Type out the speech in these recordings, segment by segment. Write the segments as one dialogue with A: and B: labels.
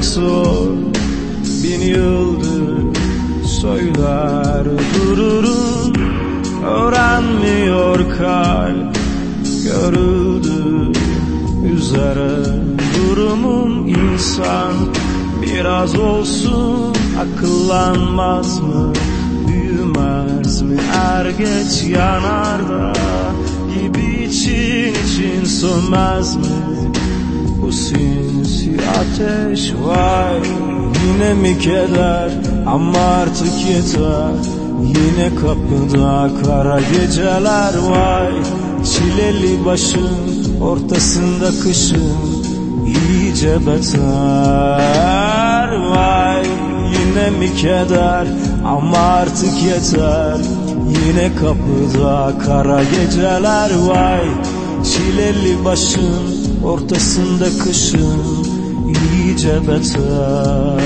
A: pek zor. Bin yıldır söyler dururum. Öğrenmiyor kalp görüldü üzere. Durumum insan biraz olsun akıllanmaz mı Büyümez mi? Er geç yanar Gibi için için sönmez mi Bu sinsi ateş vay Yine mi keder? Ama artık yeter. Yine kapıda kara geceler vay Çileli başın ortasında kışın iyice beter. Vay Yine mi keder? Ama artık yeter. Yine kapıda kara geceler vay Çileli başın ortasında kışın iyice beter.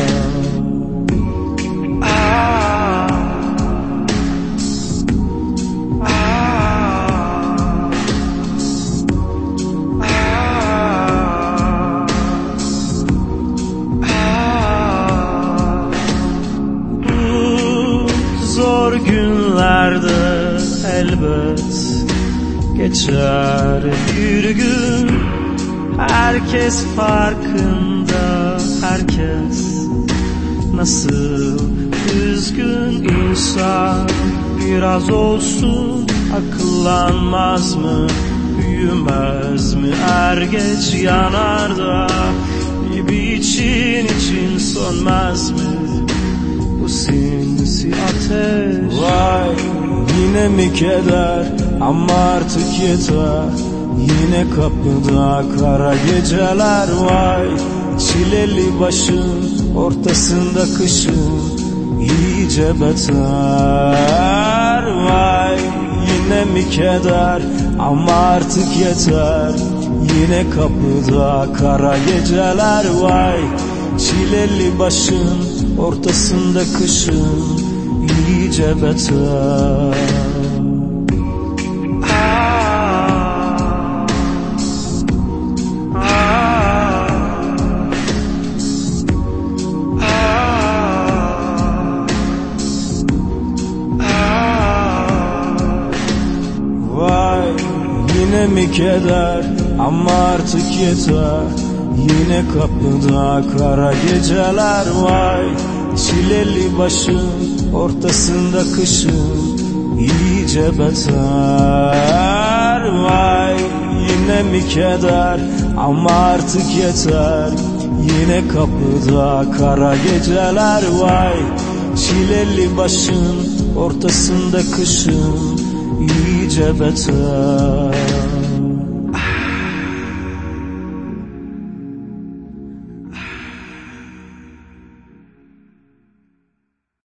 A: Bu zor günlerde elbet geçer bir gün Herkes farkında herkes nasıl üzgün insan. Biraz olsun akıllanmaz mı büyümez mi? Er geç yanar da gibi için için sönmez mi? Bu sinsi ateş Vay yine mi keder? Ama artık yeter Yine kapıda kara geceler vay Çileli başın ortasında kışın iyice beter Vay. Yine mi keder? Ama artık yeter. Yine kapıda kara geceler vay Çileli başın ortasında kışın iyice beter yine mi keder? Ama artık yeter. Yine kapıda kara geceler vay Çileli başın ortasında kışın iyice beter. Vay yine mi keder? Ama artık yeter. Yine kapıda kara geceler vay Çileli başın ortasında kışın iyice beter